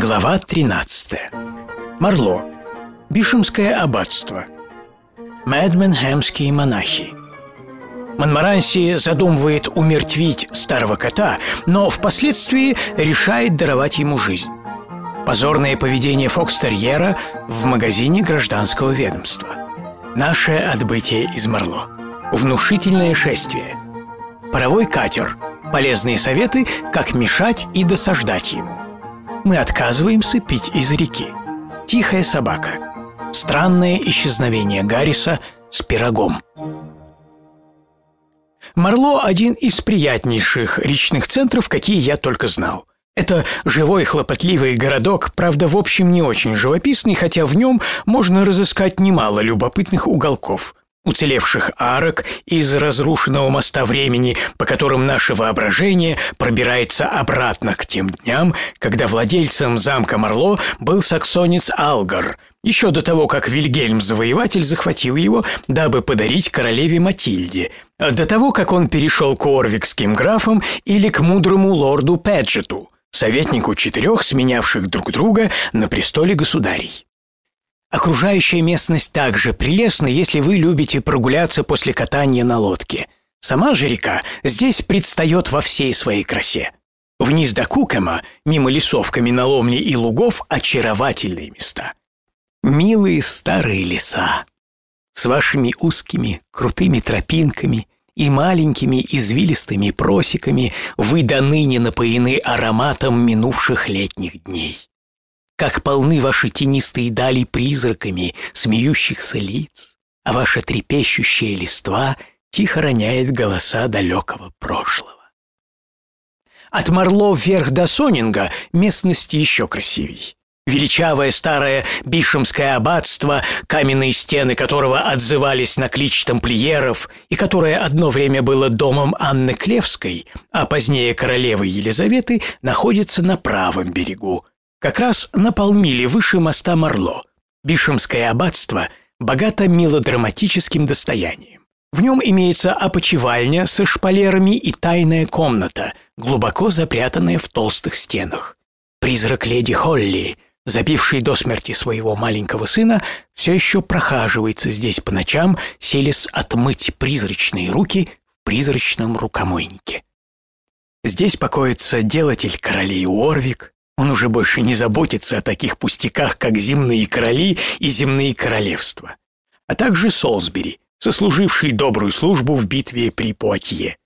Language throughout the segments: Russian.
Глава 13. Марло. Бишемское аббатство. Мэдменхэмские монахи. Монмаранси задумывает умертвить старого кота, но впоследствии решает даровать ему жизнь. Позорное поведение фокстерьера в магазине гражданского ведомства. Наше отбытие из Марло. Внушительное шествие. Паровой катер. Полезные советы, как мешать и досаждать ему. Мы отказываемся пить из реки. Тихая собака. Странное исчезновение Гарриса с пирогом. Марло – один из приятнейших речных центров, какие я только знал. Это живой хлопотливый городок, правда, в общем не очень живописный, хотя в нем можно разыскать немало любопытных уголков уцелевших арок из разрушенного моста времени, по которым наше воображение пробирается обратно к тем дням, когда владельцем замка Марло был саксонец Алгар, еще до того, как Вильгельм Завоеватель захватил его, дабы подарить королеве Матильде, до того, как он перешел к орвикским графам или к мудрому лорду Педжету, советнику четырех, сменявших друг друга на престоле государей. Окружающая местность также прелестна, если вы любите прогуляться после катания на лодке. Сама же река здесь предстает во всей своей красе. Вниз до Кукема, мимо лесов, каменоломней и лугов, очаровательные места. Милые старые леса с вашими узкими, крутыми тропинками и маленькими извилистыми просеками вы до ныне напоены ароматом минувших летних дней как полны ваши тенистые дали призраками смеющихся лиц, а ваша трепещущая листва тихо роняет голоса далекого прошлого. От Марло вверх до Сонинга местность еще красивей. Величавое старое Бишемское аббатство, каменные стены которого отзывались на клич тамплиеров и которое одно время было домом Анны Клевской, а позднее королевы Елизаветы, находится на правом берегу, как раз на полмили выше моста Марло. Бишемское аббатство богато мелодраматическим достоянием. В нем имеется опочивальня со шпалерами и тайная комната, глубоко запрятанная в толстых стенах. Призрак леди Холли, забивший до смерти своего маленького сына, все еще прохаживается здесь по ночам, селись отмыть призрачные руки в призрачном рукомойнике. Здесь покоится делатель королей Уорвик, он уже больше не заботится о таких пустяках, как земные короли и земные королевства, а также Солсбери, сослуживший добрую службу в битве при Пуатье.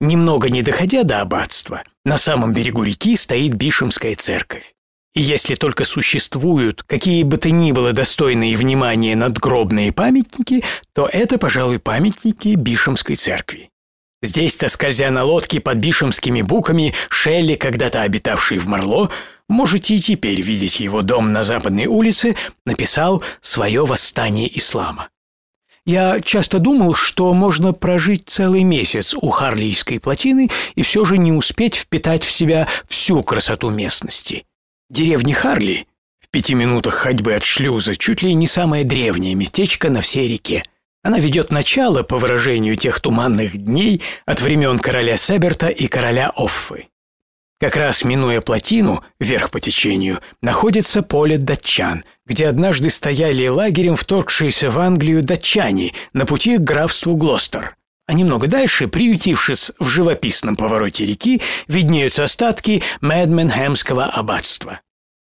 Немного не доходя до аббатства, на самом берегу реки стоит Бишемская церковь. И если только существуют какие бы то ни было достойные внимания надгробные памятники, то это, пожалуй, памятники Бишемской церкви. Здесь-то, скользя на лодке под бишемскими буками, Шелли, когда-то обитавший в Марло, можете и теперь видеть его дом на Западной улице, написал «Свое восстание ислама». Я часто думал, что можно прожить целый месяц у Харлийской плотины и все же не успеть впитать в себя всю красоту местности. Деревня Харли в пяти минутах ходьбы от шлюза чуть ли не самое древнее местечко на всей реке – она ведет начало, по выражению тех туманных дней, от времен короля Себерта и короля Оффы. Как раз минуя плотину, вверх по течению, находится поле датчан, где однажды стояли лагерем вторгшиеся в Англию датчане на пути к графству Глостер. А немного дальше, приютившись в живописном повороте реки, виднеются остатки Мэдменхэмского аббатства.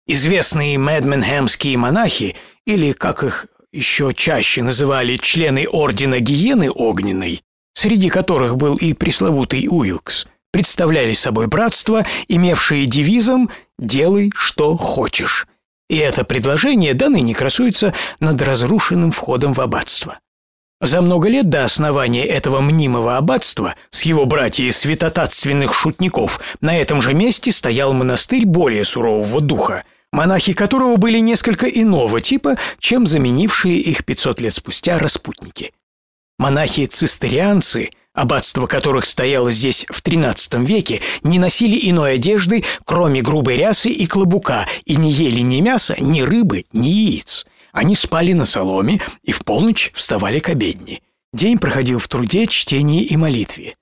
Известные Мэдменхэмские монахи, или, как их еще чаще называли члены Ордена Гиены Огненной, среди которых был и пресловутый Уилкс, представляли собой братство, имевшее девизом «делай, что хочешь». И это предложение до ныне красуется над разрушенным входом в аббатство. За много лет до основания этого мнимого аббатства с его братьями святотатственных шутников на этом же месте стоял монастырь более сурового духа – монахи которого были несколько иного типа, чем заменившие их 500 лет спустя распутники. Монахи-цистерианцы, аббатство которых стояло здесь в XIII веке, не носили иной одежды, кроме грубой рясы и клобука, и не ели ни мяса, ни рыбы, ни яиц. Они спали на соломе и в полночь вставали к обедне. День проходил в труде, чтении и молитве.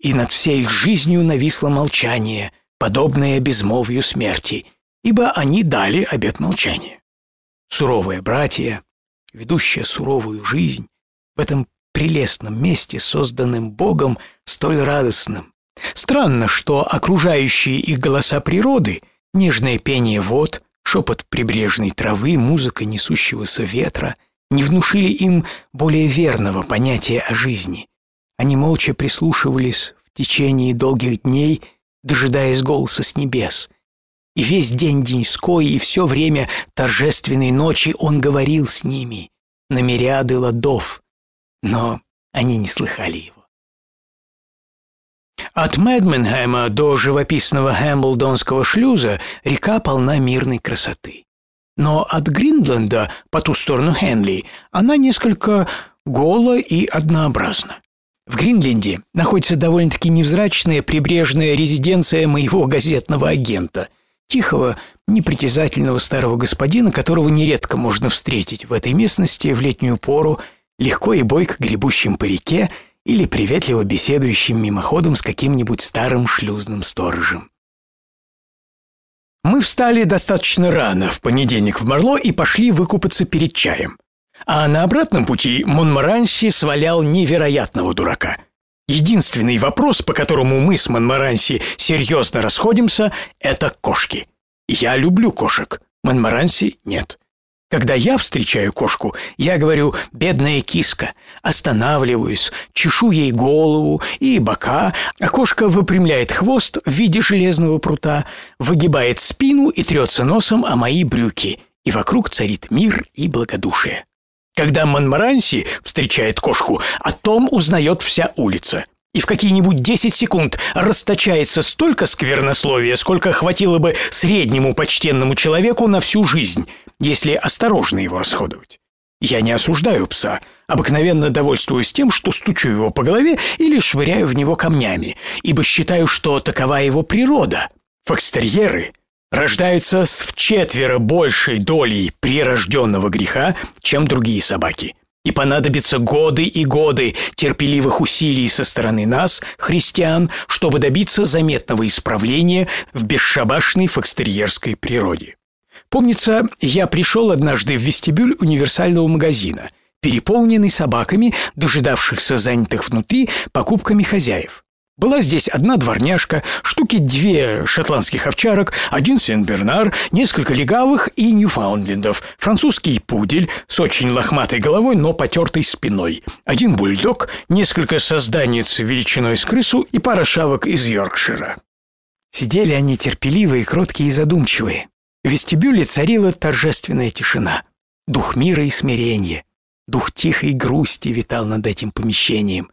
И над всей их жизнью нависло молчание, подобное безмолвию смерти – ибо они дали обет молчания. Суровые братья, ведущие суровую жизнь, в этом прелестном месте, созданным Богом, столь радостным. Странно, что окружающие их голоса природы, нежное пение вод, шепот прибрежной травы, музыка несущегося ветра не внушили им более верного понятия о жизни. Они молча прислушивались в течение долгих дней, дожидаясь голоса с небес. И весь день деньской, и все время торжественной ночи он говорил с ними на мириады ладов, но они не слыхали его. От Медменхэма до живописного Хэмблдонского шлюза река полна мирной красоты. Но от Гринленда по ту сторону Хенли она несколько гола и однообразна. В Гринленде находится довольно-таки невзрачная прибрежная резиденция моего газетного агента, тихого, непритязательного старого господина, которого нередко можно встретить в этой местности в летнюю пору, легко и бойко гребущим по реке или приветливо беседующим мимоходом с каким-нибудь старым шлюзным сторожем. Мы встали достаточно рано в понедельник в Марло и пошли выкупаться перед чаем. А на обратном пути Монмаранси свалял невероятного дурака. Единственный вопрос, по которому мы с Монмаранси серьезно расходимся, это кошки. Я люблю кошек, Монмаранси нет. Когда я встречаю кошку, я говорю «бедная киска», останавливаюсь, чешу ей голову и бока, а кошка выпрямляет хвост в виде железного прута, выгибает спину и трется носом о мои брюки, и вокруг царит мир и благодушие. Когда Монмаранси встречает кошку, о том узнает вся улица. И в какие-нибудь 10 секунд расточается столько сквернословия, сколько хватило бы среднему почтенному человеку на всю жизнь, если осторожно его расходовать. Я не осуждаю пса, обыкновенно довольствуюсь тем, что стучу его по голове или швыряю в него камнями, ибо считаю, что такова его природа. Фокстерьеры рождаются с вчетверо большей долей прирожденного греха, чем другие собаки. И понадобятся годы и годы терпеливых усилий со стороны нас, христиан, чтобы добиться заметного исправления в бесшабашной фокстерьерской природе. Помнится, я пришел однажды в вестибюль универсального магазина, переполненный собаками, дожидавшихся занятых внутри покупками хозяев. Была здесь одна дворняжка, штуки две шотландских овчарок, один сен-бернар, несколько легавых и ньюфаундлендов, французский пудель с очень лохматой головой, но потертой спиной, один бульдог, несколько созданец величиной с крысу и пара шавок из Йоркшира. Сидели они терпеливые, кроткие и задумчивые. В вестибюле царила торжественная тишина. Дух мира и смирения, дух тихой грусти витал над этим помещением.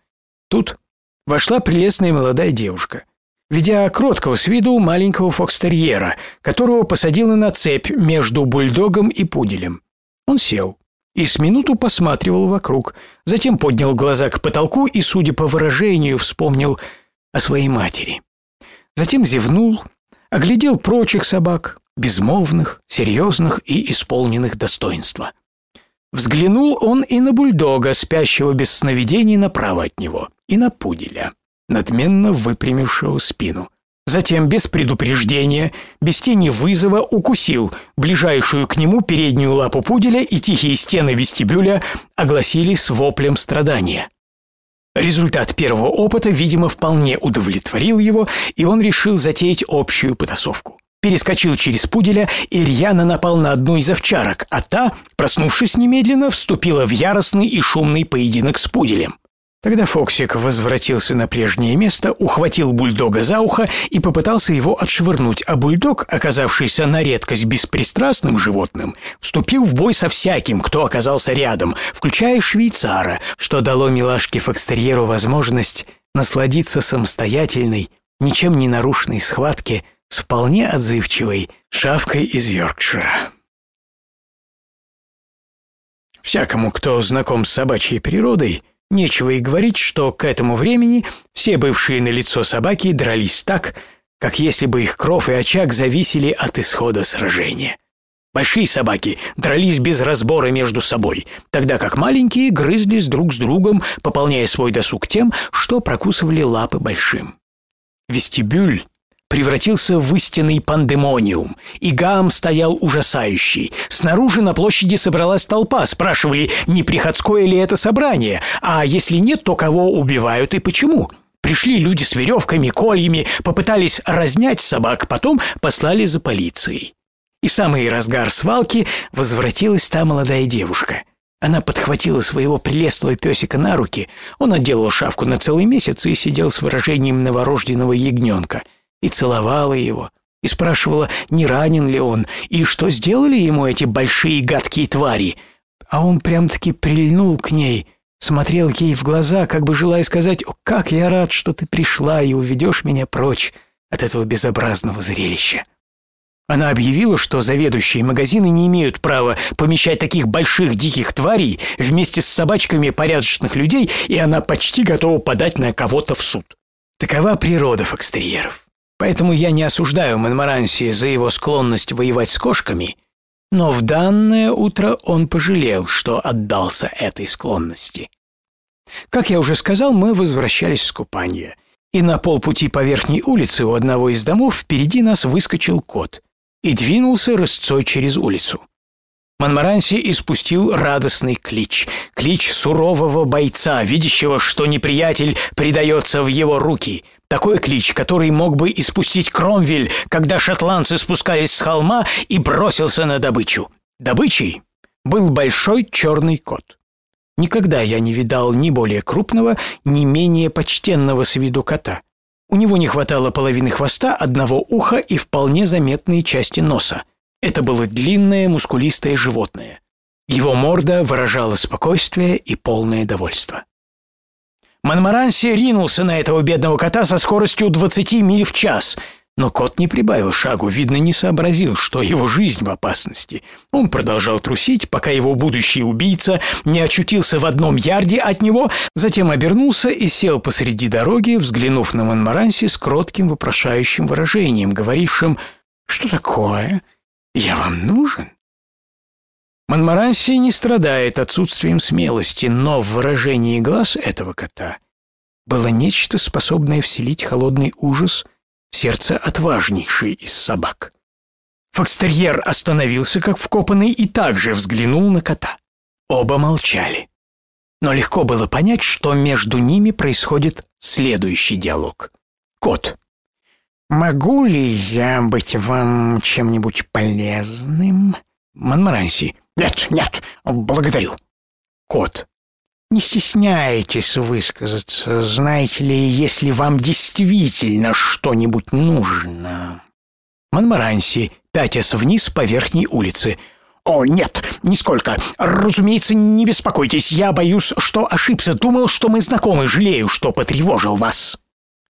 Тут вошла прелестная молодая девушка, ведя кроткого с виду маленького фокстерьера, которого посадила на цепь между бульдогом и пуделем. Он сел и с минуту посматривал вокруг, затем поднял глаза к потолку и, судя по выражению, вспомнил о своей матери. Затем зевнул, оглядел прочих собак, безмолвных, серьезных и исполненных достоинства. Взглянул он и на бульдога, спящего без сновидений направо от него, и на пуделя, надменно выпрямившего спину. Затем, без предупреждения, без тени вызова, укусил ближайшую к нему переднюю лапу пуделя, и тихие стены вестибюля огласились воплем страдания. Результат первого опыта, видимо, вполне удовлетворил его, и он решил затеять общую потасовку перескочил через пуделя и рьяно напал на одну из овчарок, а та, проснувшись немедленно, вступила в яростный и шумный поединок с пуделем. Тогда Фоксик возвратился на прежнее место, ухватил бульдога за ухо и попытался его отшвырнуть, а бульдог, оказавшийся на редкость беспристрастным животным, вступил в бой со всяким, кто оказался рядом, включая швейцара, что дало милашке Фокстерьеру возможность насладиться самостоятельной, ничем не нарушенной схватке с вполне отзывчивой шавкой из Йоркшира. Всякому, кто знаком с собачьей природой, нечего и говорить, что к этому времени все бывшие на лицо собаки дрались так, как если бы их кров и очаг зависели от исхода сражения. Большие собаки дрались без разбора между собой, тогда как маленькие грызлись друг с другом, пополняя свой досуг тем, что прокусывали лапы большим. Вестибюль превратился в истинный пандемониум. И гам стоял ужасающий. Снаружи на площади собралась толпа. Спрашивали, не приходское ли это собрание, а если нет, то кого убивают и почему. Пришли люди с веревками, кольями, попытались разнять собак, потом послали за полицией. И в самый разгар свалки возвратилась та молодая девушка. Она подхватила своего прелестного песика на руки, он отделал шавку на целый месяц и сидел с выражением новорожденного ягненка, и целовала его, и спрашивала, не ранен ли он, и что сделали ему эти большие гадкие твари. А он прям-таки прильнул к ней, смотрел ей в глаза, как бы желая сказать, «О, как я рад, что ты пришла и уведешь меня прочь от этого безобразного зрелища». Она объявила, что заведующие магазины не имеют права помещать таких больших диких тварей вместе с собачками порядочных людей, и она почти готова подать на кого-то в суд. Такова природа фокстерьеров. Поэтому я не осуждаю Монмаранси за его склонность воевать с кошками, но в данное утро он пожалел, что отдался этой склонности. Как я уже сказал, мы возвращались с купания, и на полпути по верхней улице у одного из домов впереди нас выскочил кот и двинулся рысцой через улицу. Монмаранси испустил радостный клич, клич сурового бойца, видящего, что неприятель предается в его руки. Такой клич, который мог бы испустить Кромвель, когда шотландцы спускались с холма и бросился на добычу. Добычей был большой черный кот. Никогда я не видал ни более крупного, ни менее почтенного с виду кота. У него не хватало половины хвоста, одного уха и вполне заметные части носа. Это было длинное, мускулистое животное. Его морда выражала спокойствие и полное довольство. Монмаранси ринулся на этого бедного кота со скоростью 20 миль в час – но кот не прибавил шагу, видно, не сообразил, что его жизнь в опасности. Он продолжал трусить, пока его будущий убийца не очутился в одном ярде от него, затем обернулся и сел посреди дороги, взглянув на Монмаранси с кротким вопрошающим выражением, говорившим «Что такое? Я вам нужен?» Монмаранси не страдает отсутствием смелости, но в выражении глаз этого кота было нечто, способное вселить холодный ужас – сердце отважнейшей из собак. Фокстерьер остановился, как вкопанный, и также взглянул на кота. Оба молчали. Но легко было понять, что между ними происходит следующий диалог. Кот. «Могу ли я быть вам чем-нибудь полезным?» Монмаранси. «Нет, нет, благодарю». Кот. Не стесняйтесь высказаться, знаете ли, если вам действительно что-нибудь нужно. Монмаранси, пятясь вниз по верхней улице. «О, нет, нисколько. Разумеется, не беспокойтесь. Я боюсь, что ошибся. Думал, что мы знакомы. Жалею, что потревожил вас».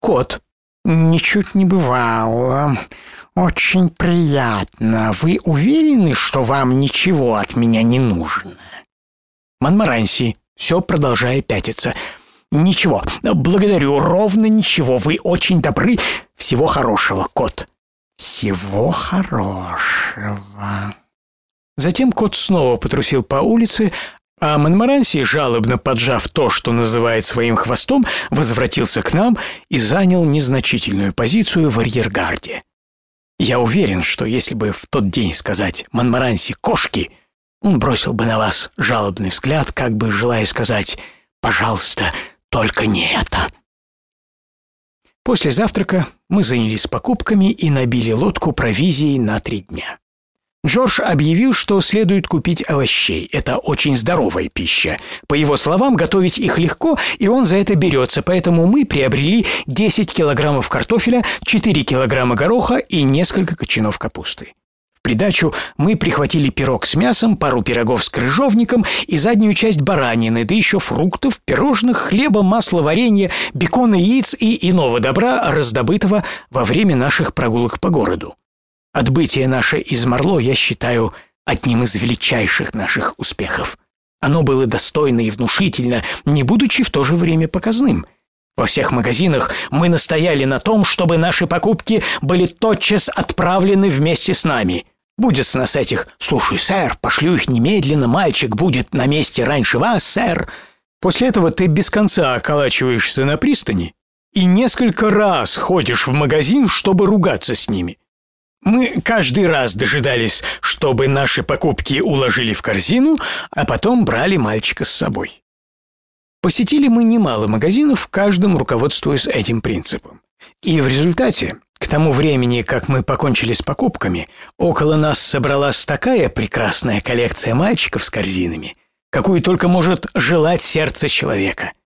Кот. «Ничуть не бывало. Очень приятно. Вы уверены, что вам ничего от меня не нужно?» Монмаранси все продолжая пятиться. «Ничего, благодарю, ровно ничего. Вы очень добры. Всего хорошего, кот». «Всего хорошего». Затем кот снова потрусил по улице, а Монмаранси, жалобно поджав то, что называет своим хвостом, возвратился к нам и занял незначительную позицию в арьергарде. Я уверен, что если бы в тот день сказать Монмаранси «кошки», он бросил бы на вас жалобный взгляд, как бы желая сказать «пожалуйста, только не это». После завтрака мы занялись покупками и набили лодку провизией на три дня. Джордж объявил, что следует купить овощей. Это очень здоровая пища. По его словам, готовить их легко, и он за это берется, поэтому мы приобрели 10 килограммов картофеля, 4 килограмма гороха и несколько кочанов капусты придачу мы прихватили пирог с мясом, пару пирогов с крыжовником и заднюю часть баранины, да еще фруктов, пирожных, хлеба, масла, варенья, бекона, яиц и иного добра, раздобытого во время наших прогулок по городу. Отбытие наше из Марло я считаю одним из величайших наших успехов. Оно было достойно и внушительно, не будучи в то же время показным. Во всех магазинах мы настояли на том, чтобы наши покупки были тотчас отправлены вместе с нами – Будет с нас этих «Слушай, сэр, пошлю их немедленно, мальчик будет на месте раньше вас, сэр». После этого ты без конца околачиваешься на пристани, и несколько раз ходишь в магазин, чтобы ругаться с ними. Мы каждый раз дожидались, чтобы наши покупки уложили в корзину, а потом брали мальчика с собой. Посетили мы немало магазинов, в каждом руководствуясь этим принципом. И в результате, к тому времени, как мы покончили с покупками, около нас собралась такая прекрасная коллекция мальчиков с корзинами, какую только может желать сердце человека –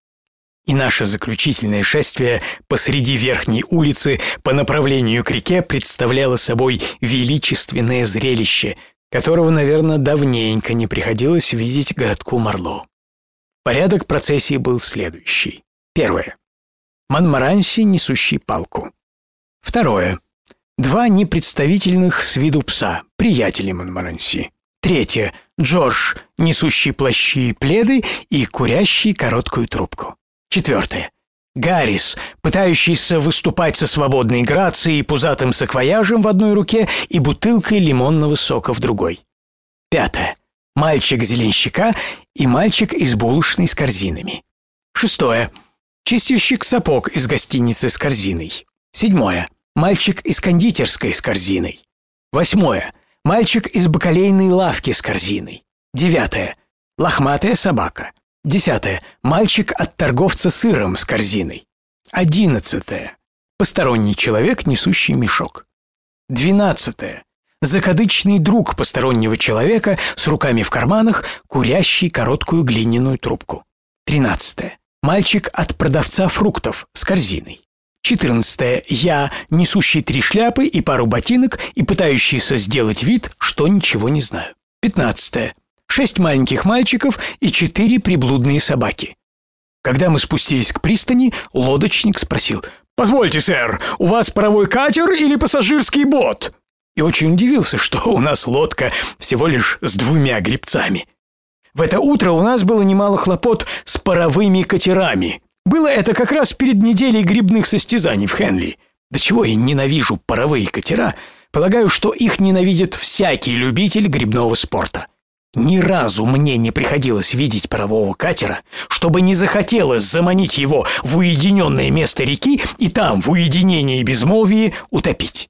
и наше заключительное шествие посреди верхней улицы по направлению к реке представляло собой величественное зрелище, которого, наверное, давненько не приходилось видеть городку Марло. Порядок процессии был следующий. Первое. Монмаранси, несущий палку. Второе. Два непредставительных с виду пса, приятели Монмаранси. Третье. Джордж, несущий плащи и пледы и курящий короткую трубку. Четвертое. Гаррис, пытающийся выступать со свободной грацией, пузатым саквояжем в одной руке и бутылкой лимонного сока в другой. Пятое. Мальчик-зеленщика и мальчик из булочной с корзинами. Шестое. Чистильщик сапог из гостиницы с корзиной. Седьмое. Мальчик из кондитерской с корзиной. Восьмое. Мальчик из бакалейной лавки с корзиной. Девятое. Лохматая собака. Десятое. Мальчик от торговца сыром с корзиной. Одиннадцатое. Посторонний человек, несущий мешок. Двенадцатое. Закадычный друг постороннего человека с руками в карманах, курящий короткую глиняную трубку. Тринадцатое. Мальчик от продавца фруктов с корзиной. Четырнадцатое. Я, несущий три шляпы и пару ботинок и пытающийся сделать вид, что ничего не знаю. Пятнадцатое шесть маленьких мальчиков и четыре приблудные собаки. Когда мы спустились к пристани, лодочник спросил, «Позвольте, сэр, у вас паровой катер или пассажирский бот?» И очень удивился, что у нас лодка всего лишь с двумя гребцами. В это утро у нас было немало хлопот с паровыми катерами. Было это как раз перед неделей грибных состязаний в Хенли. До чего я ненавижу паровые катера, полагаю, что их ненавидит всякий любитель грибного спорта. Ни разу мне не приходилось видеть парового катера, чтобы не захотелось заманить его в уединенное место реки и там, в уединении и безмолвии, утопить.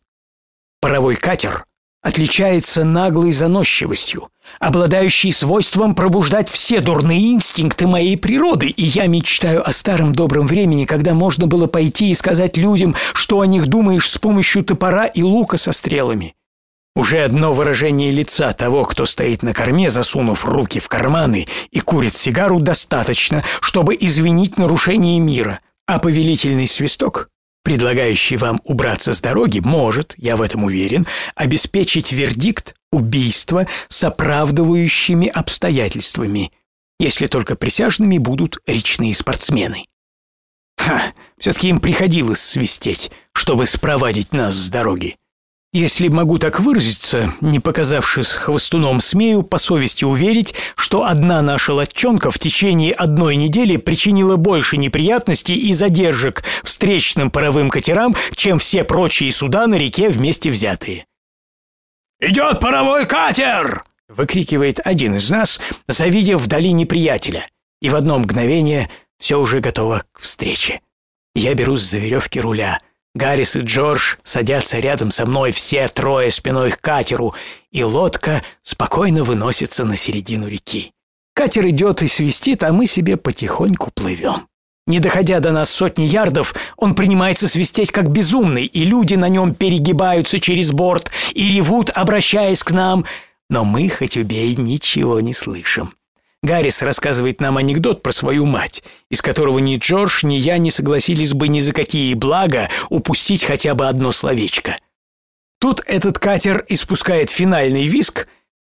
Паровой катер отличается наглой заносчивостью, обладающей свойством пробуждать все дурные инстинкты моей природы, и я мечтаю о старом добром времени, когда можно было пойти и сказать людям, что о них думаешь с помощью топора и лука со стрелами. Уже одно выражение лица того, кто стоит на корме, засунув руки в карманы и курит сигару, достаточно, чтобы извинить нарушение мира. А повелительный свисток, предлагающий вам убраться с дороги, может, я в этом уверен, обеспечить вердикт убийства с оправдывающими обстоятельствами, если только присяжными будут речные спортсмены. Ха, все-таки им приходилось свистеть, чтобы спровадить нас с дороги. Если могу так выразиться, не показавшись хвостуном, смею по совести уверить, что одна наша латчонка в течение одной недели причинила больше неприятностей и задержек встречным паровым катерам, чем все прочие суда на реке вместе взятые. «Идет паровой катер!» — выкрикивает один из нас, завидев вдали неприятеля, и в одно мгновение все уже готово к встрече. Я берусь за веревки руля — Гаррис и Джордж садятся рядом со мной все трое спиной к катеру, и лодка спокойно выносится на середину реки. Катер идет и свистит, а мы себе потихоньку плывем. Не доходя до нас сотни ярдов, он принимается свистеть как безумный, и люди на нем перегибаются через борт и ревут, обращаясь к нам, но мы, хоть убей, ничего не слышим. Гаррис рассказывает нам анекдот про свою мать, из которого ни Джордж, ни я не согласились бы ни за какие блага упустить хотя бы одно словечко. Тут этот катер испускает финальный виск,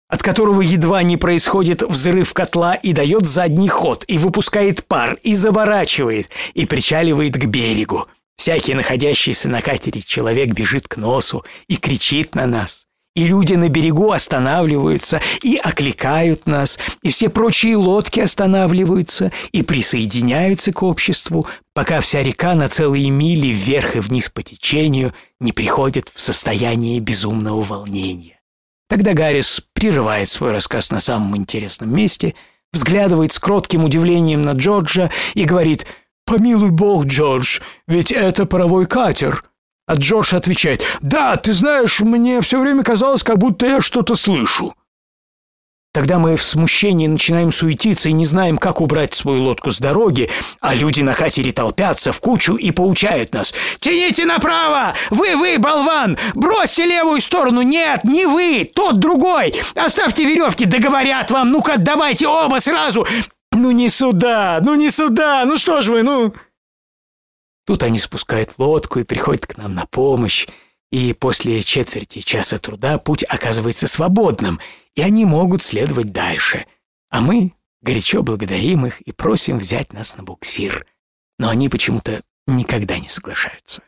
от которого едва не происходит взрыв котла и дает задний ход, и выпускает пар, и заворачивает, и причаливает к берегу. Всякий находящийся на катере человек бежит к носу и кричит на нас и люди на берегу останавливаются и окликают нас, и все прочие лодки останавливаются и присоединяются к обществу, пока вся река на целые мили вверх и вниз по течению не приходит в состояние безумного волнения. Тогда Гаррис прерывает свой рассказ на самом интересном месте, взглядывает с кротким удивлением на Джорджа и говорит «Помилуй бог, Джордж, ведь это паровой катер». А Джордж отвечает, «Да, ты знаешь, мне все время казалось, как будто я что-то слышу». Тогда мы в смущении начинаем суетиться и не знаем, как убрать свою лодку с дороги, а люди на катере толпятся в кучу и поучают нас. «Тяните направо! Вы, вы, болван! Бросьте левую сторону! Нет, не вы! Тот другой! Оставьте веревки! Договорят вам! Ну-ка, давайте оба сразу! Ну не сюда! Ну не сюда! Ну что ж вы, ну...» Тут они спускают лодку и приходят к нам на помощь, и после четверти часа труда путь оказывается свободным — и они могут следовать дальше. А мы горячо благодарим их и просим взять нас на буксир. Но они почему-то никогда не соглашаются.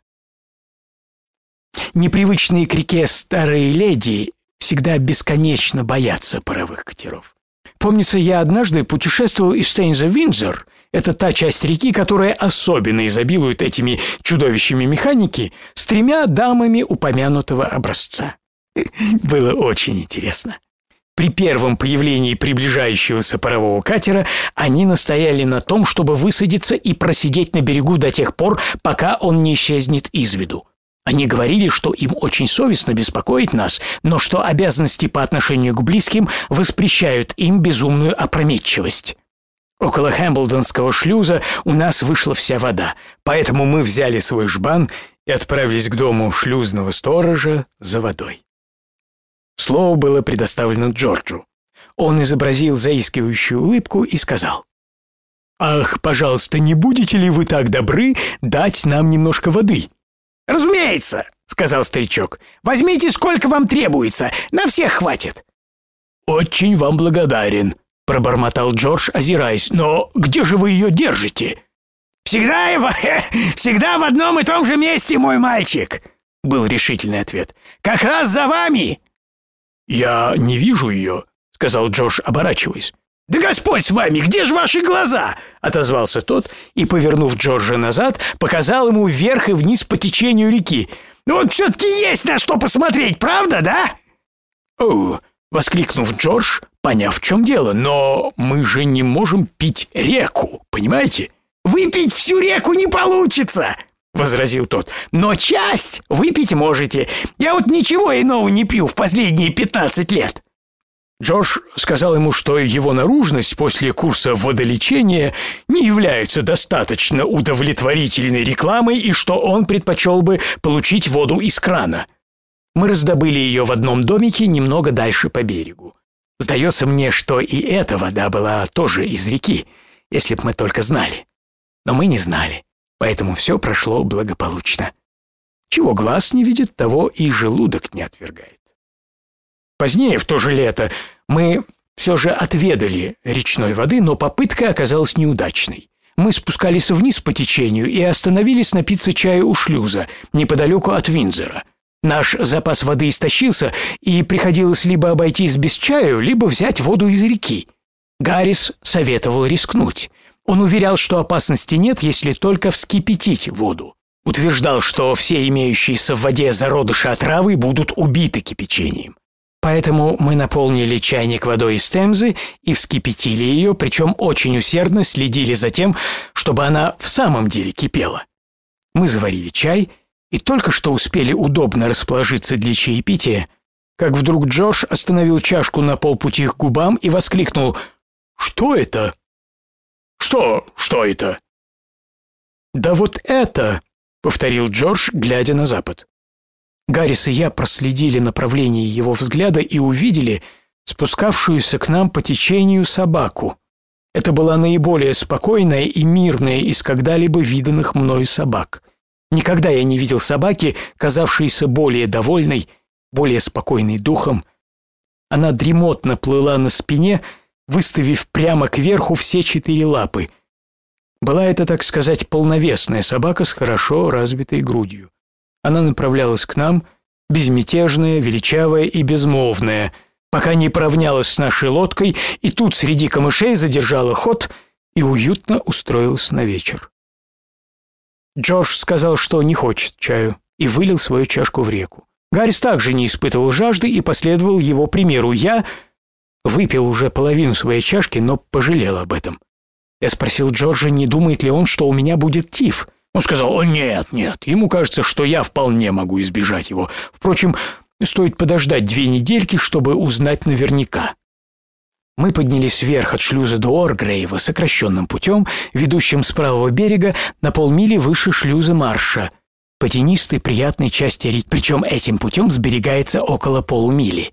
Непривычные к реке старые леди всегда бесконечно боятся паровых катеров. Помнится, я однажды путешествовал из Стейнза в Виндзор. Это та часть реки, которая особенно изобилует этими чудовищами механики с тремя дамами упомянутого образца. Было очень интересно. При первом появлении приближающегося парового катера они настояли на том, чтобы высадиться и просидеть на берегу до тех пор, пока он не исчезнет из виду. Они говорили, что им очень совестно беспокоить нас, но что обязанности по отношению к близким воспрещают им безумную опрометчивость. Около Хэмблдонского шлюза у нас вышла вся вода, поэтому мы взяли свой жбан и отправились к дому шлюзного сторожа за водой. Слово было предоставлено Джорджу. Он изобразил заискивающую улыбку и сказал. «Ах, пожалуйста, не будете ли вы так добры дать нам немножко воды?» «Разумеется», — сказал старичок. «Возьмите, сколько вам требуется, на всех хватит». «Очень вам благодарен», — пробормотал Джордж, озираясь. «Но где же вы ее держите?» «Всегда, его, всегда в одном и том же месте, мой мальчик», — был решительный ответ. «Как раз за вами!» «Я не вижу ее», — сказал Джош, оборачиваясь. «Да Господь с вами! Где же ваши глаза?» — отозвался тот и, повернув Джорджа назад, показал ему вверх и вниз по течению реки. «Ну вот все-таки есть на что посмотреть, правда, да?» «О!» — воскликнув Джордж, поняв, в чем дело. «Но мы же не можем пить реку, понимаете?» «Выпить всю реку не получится!» возразил тот. Но часть выпить можете. Я вот ничего иного не пью в последние пятнадцать лет. Джордж сказал ему, что его наружность после курса водолечения не является достаточно удовлетворительной рекламой и что он предпочел бы получить воду из крана. Мы раздобыли ее в одном домике немного дальше по берегу. Сдается мне, что и эта вода была тоже из реки, если б мы только знали. Но мы не знали. Поэтому все прошло благополучно. Чего глаз не видит, того и желудок не отвергает. Позднее, в то же лето, мы все же отведали речной воды, но попытка оказалась неудачной. Мы спускались вниз по течению и остановились напиться чая у шлюза, неподалеку от Винзера. Наш запас воды истощился, и приходилось либо обойтись без чаю, либо взять воду из реки. Гаррис советовал рискнуть. Он уверял, что опасности нет, если только вскипятить воду. Утверждал, что все имеющиеся в воде зародыши отравы будут убиты кипячением. Поэтому мы наполнили чайник водой из Темзы и вскипятили ее, причем очень усердно следили за тем, чтобы она в самом деле кипела. Мы заварили чай и только что успели удобно расположиться для чаепития, как вдруг Джош остановил чашку на полпути к губам и воскликнул «Что это?» Что? Что это? Да вот это, повторил Джордж, глядя на запад. Гаррис и я проследили направление его взгляда и увидели спускавшуюся к нам по течению собаку. Это была наиболее спокойная и мирная из когда-либо виданных мною собак. Никогда я не видел собаки, казавшейся более довольной, более спокойной духом. Она дремотно плыла на спине, выставив прямо кверху все четыре лапы. Была это, так сказать, полновесная собака с хорошо развитой грудью. Она направлялась к нам, безмятежная, величавая и безмолвная, пока не поравнялась с нашей лодкой и тут среди камышей задержала ход и уютно устроилась на вечер. Джош сказал, что не хочет чаю, и вылил свою чашку в реку. Гаррис также не испытывал жажды и последовал его примеру. Я Выпил уже половину своей чашки, но пожалел об этом. Я спросил Джорджа, не думает ли он, что у меня будет тиф. Он сказал, о нет, нет, ему кажется, что я вполне могу избежать его. Впрочем, стоит подождать две недельки, чтобы узнать наверняка. Мы поднялись вверх от шлюза до Оргрейва сокращенным путем, ведущим с правого берега на полмили выше шлюза Марша, по тенистой приятной части реки, причем этим путем сберегается около полумили.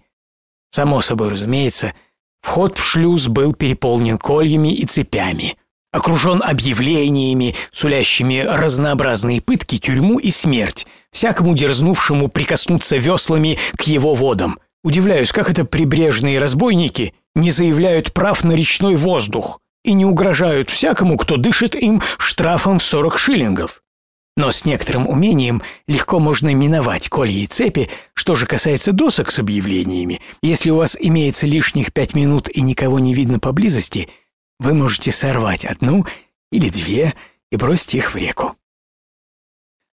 Само собой разумеется, вход в шлюз был переполнен кольями и цепями, окружен объявлениями, сулящими разнообразные пытки, тюрьму и смерть, всякому дерзнувшему прикоснуться веслами к его водам. Удивляюсь, как это прибрежные разбойники не заявляют прав на речной воздух и не угрожают всякому, кто дышит им штрафом в 40 шиллингов. Но с некоторым умением легко можно миновать колья и цепи. Что же касается досок с объявлениями, если у вас имеется лишних пять минут и никого не видно поблизости, вы можете сорвать одну или две и бросить их в реку.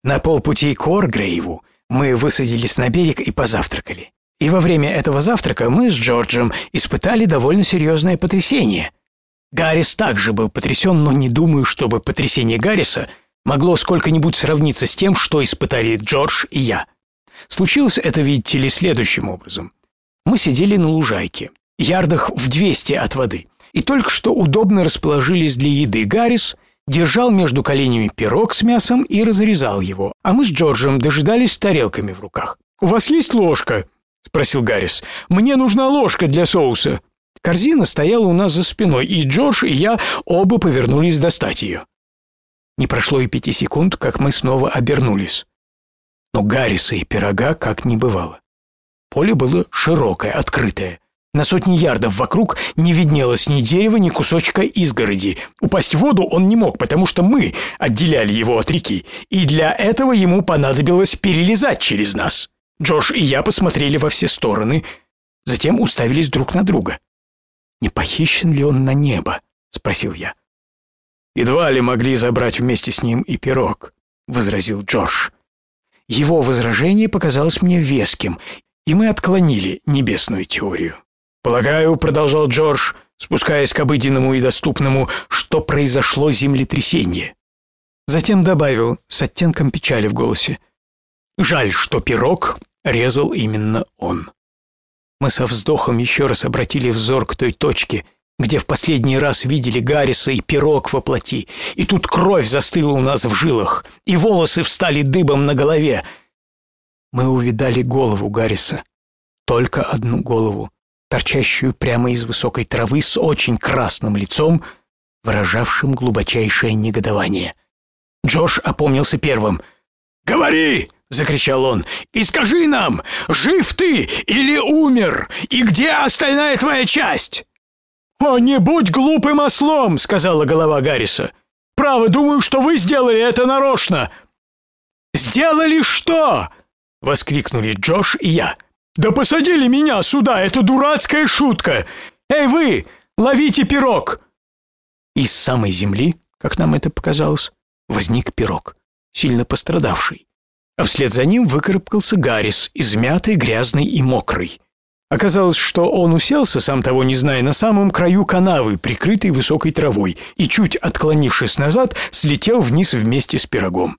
На полпути к Оргрейву мы высадились на берег и позавтракали. И во время этого завтрака мы с Джорджем испытали довольно серьезное потрясение. Гаррис также был потрясен, но не думаю, чтобы потрясение Гарриса могло сколько-нибудь сравниться с тем, что испытали Джордж и я. Случилось это, видите ли, следующим образом. Мы сидели на лужайке, ярдах в 200 от воды, и только что удобно расположились для еды. Гаррис держал между коленями пирог с мясом и разрезал его, а мы с Джорджем дожидались с тарелками в руках. «У вас есть ложка?» — спросил Гаррис. «Мне нужна ложка для соуса». Корзина стояла у нас за спиной, и Джордж и я оба повернулись достать ее. Не прошло и пяти секунд, как мы снова обернулись. Но Гарриса и пирога как не бывало. Поле было широкое, открытое. На сотни ярдов вокруг не виднелось ни дерева, ни кусочка изгороди. Упасть в воду он не мог, потому что мы отделяли его от реки, и для этого ему понадобилось перелезать через нас. Джош и я посмотрели во все стороны, затем уставились друг на друга. «Не похищен ли он на небо?» — спросил я. «Едва ли могли забрать вместе с ним и пирог», — возразил Джош. Его возражение показалось мне веским, и мы отклонили небесную теорию. «Полагаю», — продолжал Джордж, спускаясь к обыденному и доступному, что произошло землетрясение. Затем добавил с оттенком печали в голосе. «Жаль, что пирог резал именно он. Мы со вздохом еще раз обратили взор к той точке, где в последний раз видели Гарриса и пирог во плоти, и тут кровь застыла у нас в жилах, и волосы встали дыбом на голове. Мы увидали голову Гарриса, только одну голову, торчащую прямо из высокой травы с очень красным лицом, выражавшим глубочайшее негодование. Джош опомнился первым. «Говори!» — закричал он. «И скажи нам, жив ты или умер? И где остальная твоя часть?» «О, не будь глупым ослом!» — сказала голова Гарриса. «Право, думаю, что вы сделали это нарочно!» «Сделали что?» — воскликнули Джош и я. «Да посадили меня сюда, это дурацкая шутка! Эй, вы, ловите пирог!» Из самой земли, как нам это показалось, возник пирог, сильно пострадавший а вслед за ним выкарабкался Гаррис, измятый, грязный и мокрый. Оказалось, что он уселся, сам того не зная, на самом краю канавы, прикрытой высокой травой, и, чуть отклонившись назад, слетел вниз вместе с пирогом.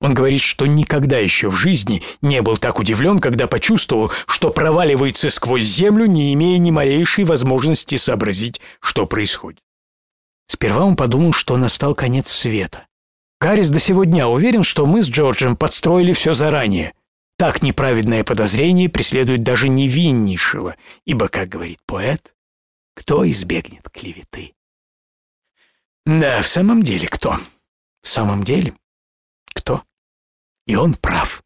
Он говорит, что никогда еще в жизни не был так удивлен, когда почувствовал, что проваливается сквозь землю, не имея ни малейшей возможности сообразить, что происходит. Сперва он подумал, что настал конец света. Гаррис до сего дня уверен, что мы с Джорджем подстроили все заранее. Так неправедное подозрение преследует даже невиннейшего, ибо, как говорит поэт, кто избегнет клеветы? Да, в самом деле кто? В самом деле кто? И он прав.